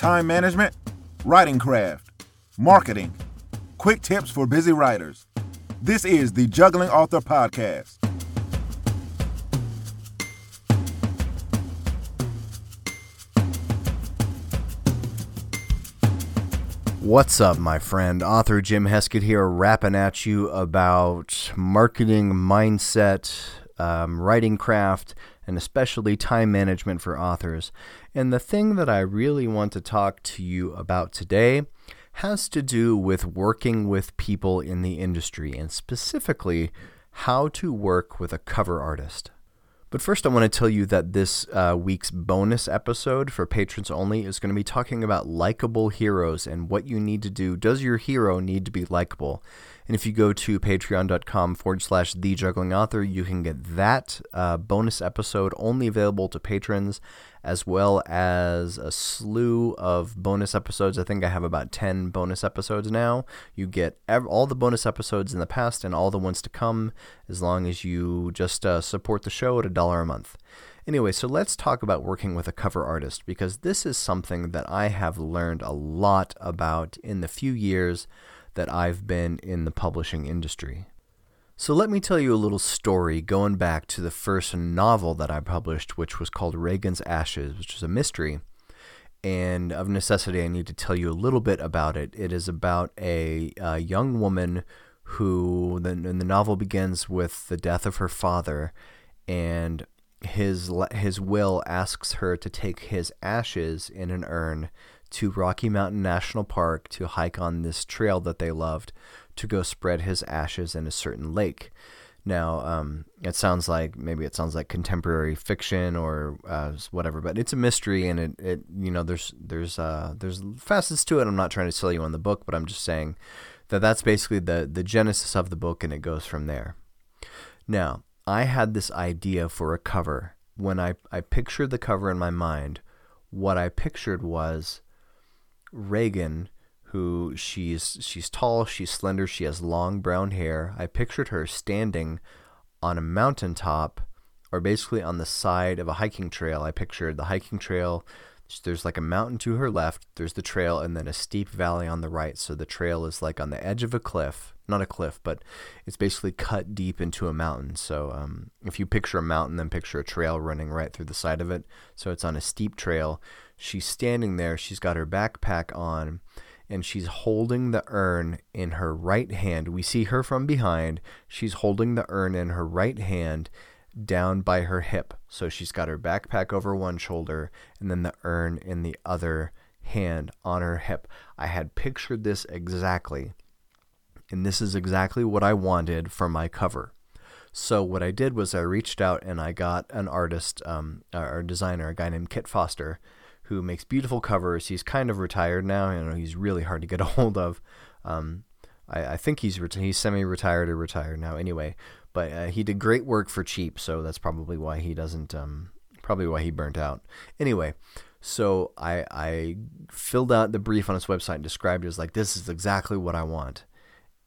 time management, writing craft, marketing, quick tips for busy writers. This is the Juggling Author Podcast. What's up, my friend? Author Jim Heskett here, rapping at you about marketing, mindset, um, writing craft, and especially time management for authors. And the thing that I really want to talk to you about today has to do with working with people in the industry, and specifically how to work with a cover artist. But first, I want to tell you that this uh, week's bonus episode for patrons only is going to be talking about likable heroes and what you need to do. Does your hero need to be likable? And if you go to patreon.com forward slash the juggling author, you can get that uh, bonus episode only available to patrons, as well as a slew of bonus episodes. I think I have about 10 bonus episodes now. You get ev- all the bonus episodes in the past and all the ones to come, as long as you just uh, support the show at a dollar a month. Anyway, so let's talk about working with a cover artist because this is something that I have learned a lot about in the few years that I've been in the publishing industry. So let me tell you a little story going back to the first novel that I published, which was called Reagan's Ashes, which is a mystery. And of necessity, I need to tell you a little bit about it. It is about a, a young woman who, the, and the novel begins with the death of her father, and his his will asks her to take his ashes in an urn to Rocky Mountain National Park to hike on this trail that they loved to go spread his ashes in a certain lake. Now, um, it sounds like maybe it sounds like contemporary fiction or uh, whatever, but it's a mystery, and it, it you know there's there's uh, there's facets to it. I'm not trying to sell you on the book, but I'm just saying that that's basically the the genesis of the book, and it goes from there. Now, I had this idea for a cover when I I pictured the cover in my mind. What I pictured was Reagan, who she's she's tall, she's slender, she has long brown hair. I pictured her standing on a mountaintop or basically on the side of a hiking trail. I pictured the hiking trail there's like a mountain to her left, there's the trail and then a steep valley on the right. So the trail is like on the edge of a cliff, not a cliff, but it's basically cut deep into a mountain. So um, if you picture a mountain, then picture a trail running right through the side of it. So it's on a steep trail. She's standing there. She's got her backpack on and she's holding the urn in her right hand. We see her from behind. She's holding the urn in her right hand down by her hip. So she's got her backpack over one shoulder and then the urn in the other hand on her hip. I had pictured this exactly. And this is exactly what I wanted for my cover. So what I did was I reached out and I got an artist, um, or designer, a guy named Kit Foster, who makes beautiful covers. He's kind of retired now. You know, he's really hard to get a hold of. Um, I, I, think he's reti- he's semi-retired or retired now. Anyway, but uh, he did great work for cheap, so that's probably why he doesn't. Um, probably why he burnt out. Anyway, so I I filled out the brief on his website and described it as like this is exactly what I want,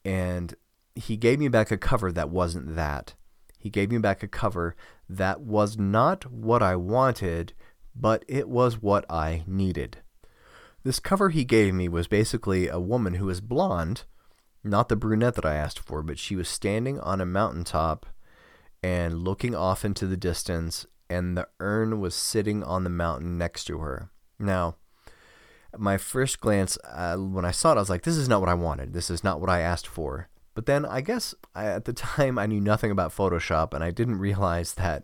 and he gave me back a cover that wasn't that. He gave me back a cover that was not what I wanted, but it was what I needed. This cover he gave me was basically a woman who was blonde, not the brunette that I asked for, but she was standing on a mountaintop and looking off into the distance, and the urn was sitting on the mountain next to her. Now, my first glance, uh, when I saw it, I was like, this is not what I wanted. This is not what I asked for. But then I guess I, at the time I knew nothing about Photoshop and I didn't realize that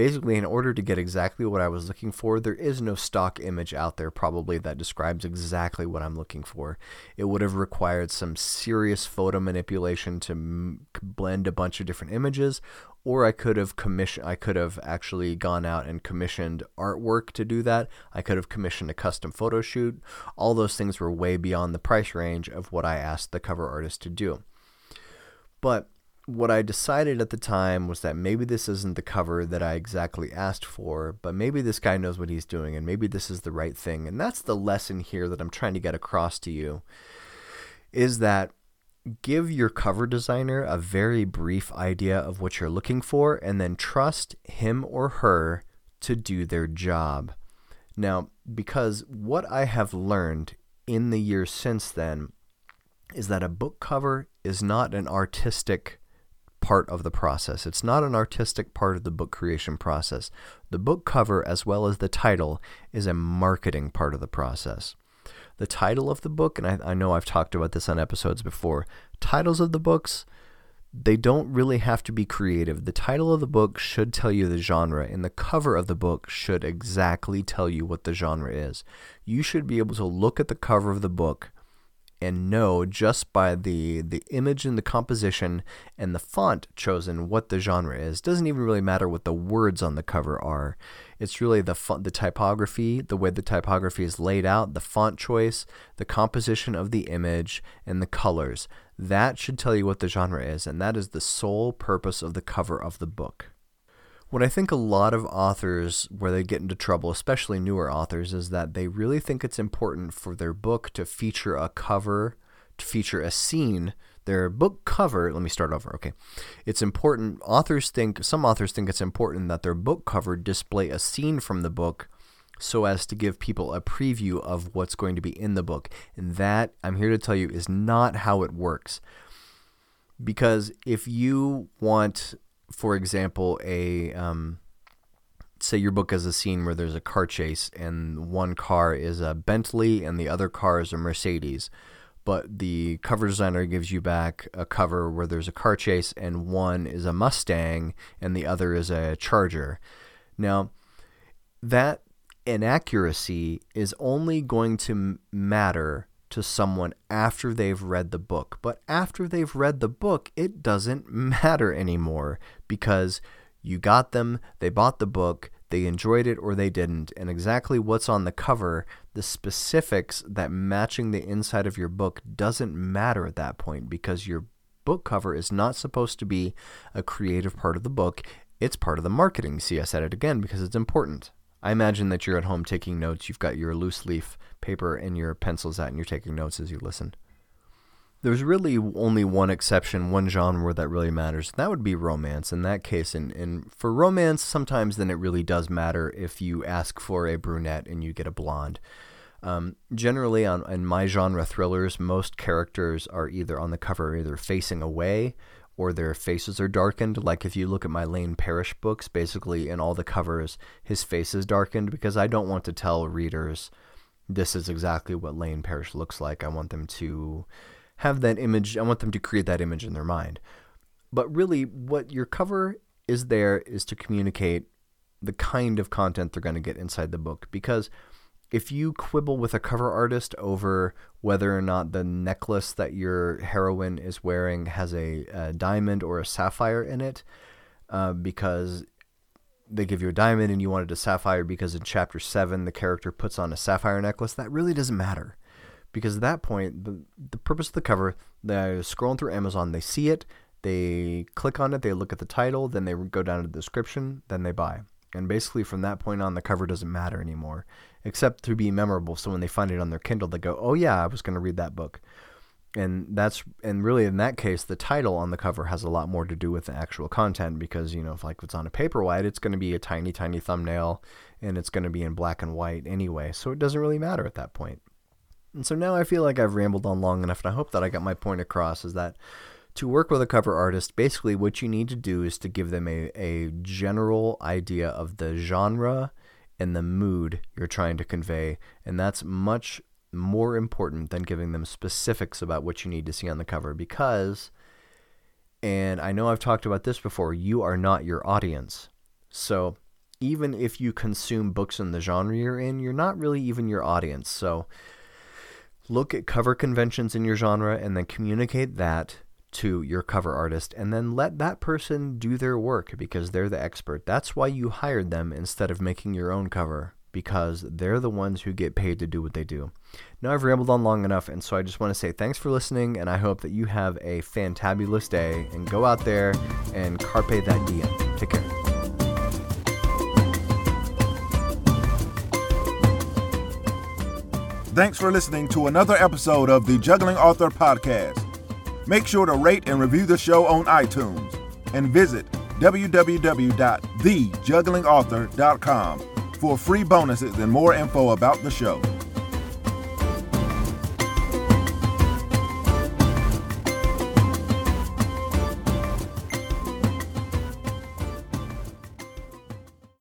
basically in order to get exactly what I was looking for, there is no stock image out there probably that describes exactly what I'm looking for. It would have required some serious photo manipulation to blend a bunch of different images or I could have commission I could have actually gone out and commissioned artwork to do that. I could have commissioned a custom photo shoot. All those things were way beyond the price range of what I asked the cover artist to do. But what I decided at the time was that maybe this isn't the cover that I exactly asked for, but maybe this guy knows what he's doing and maybe this is the right thing. And that's the lesson here that I'm trying to get across to you is that give your cover designer a very brief idea of what you're looking for and then trust him or her to do their job. Now, because what I have learned in the years since then is that a book cover is not an artistic part of the process. It's not an artistic part of the book creation process. The book cover, as well as the title, is a marketing part of the process. The title of the book, and I, I know I've talked about this on episodes before, titles of the books, they don't really have to be creative. The title of the book should tell you the genre, and the cover of the book should exactly tell you what the genre is. You should be able to look at the cover of the book and know just by the the image and the composition and the font chosen what the genre is. Doesn't even really matter what the words on the cover are. It's really the font, the typography, the way the typography is laid out, the font choice, the composition of the image, and the colors. That should tell you what the genre is, and that is the sole purpose of the cover of the book. What I think a lot of authors, where they get into trouble, especially newer authors, is that they really think it's important for their book to feature a cover, to feature a scene. Their book cover, let me start over, okay. It's important, authors think, some authors think it's important that their book cover display a scene from the book so as to give people a preview of what's going to be in the book. And that, I'm here to tell you, is not how it works. Because if you want for example, a um, say your book has a scene where there's a car chase and one car is a Bentley and the other car is a Mercedes, but the cover designer gives you back a cover where there's a car chase and one is a Mustang and the other is a Charger. Now, that inaccuracy is only going to matter to someone after they've read the book. But after they've read the book, it doesn't matter anymore because you got them, they bought the book, they enjoyed it or they didn't, and exactly what's on the cover, the specifics that matching the inside of your book doesn't matter at that point because your book cover is not supposed to be a creative part of the book. It's part of the marketing. See, I said it again because it's important. I imagine that you're at home taking notes. You've got your loose leaf paper and your pencils out and you're taking notes as you listen. There's really only one exception, one genre that really matters. That would be romance. In that case, and, and for romance, sometimes then it really does matter if you ask for a brunette and you get a blonde. Um, generally, on in my genre thrillers, most characters are either on the cover, either facing away, or their faces are darkened. Like if you look at my Lane Parrish books, basically in all the covers, his face is darkened because I don't want to tell readers this is exactly what Lane Parrish looks like. I want them to have that image, I want them to create that image in their mind. But really, what your cover is there is to communicate the kind of content they're going to get inside the book. Because if you quibble with a cover artist over whether or not the necklace that your heroine is wearing has a, a diamond or a sapphire in it, uh, because they give you a diamond and you wanted a sapphire because in chapter 7 the character puts on a sapphire necklace that really doesn't matter. Because at that point the, the purpose of the cover they're scrolling through amazon they see it they click on it they look at the title then they go down to the description then they buy. And basically from that point on the cover doesn't matter anymore except to be memorable. So when they find it on their kindle they go oh yeah i was going to read that book. And that's and really in that case the title on the cover has a lot more to do with the actual content because you know if like it's on a paperwhite it's going to be a tiny tiny thumbnail and it's going to be in black and white anyway. So it doesn't really matter at that point. And so now i feel like i've rambled on long enough and i hope that i got my point across is that to work with a cover artist basically what you need to do is to give them a, a general idea of the genre and the mood you're trying to convey and that's much more important than giving them specifics about what you need to see on the cover because, and I know I've talked about this before, you are not your audience. So even if you consume books in the genre you're in, you're not really even your audience. So look at cover conventions in your genre and then communicate that to your cover artist and then let that person do their work because they're the expert. That's why you hired them instead of making your own cover because they're the ones who get paid to do what they do. Now I've rambled on long enough, and so I just want to say thanks for listening, and I hope that you have a fantabulous day, and go out there and carpe that diem. Take care. Thanks for listening to another episode of the Juggling Author Podcast. Make sure to rate and review the show on iTunes and visit www.thejugglingauthor.com for free bonuses and more info about the show.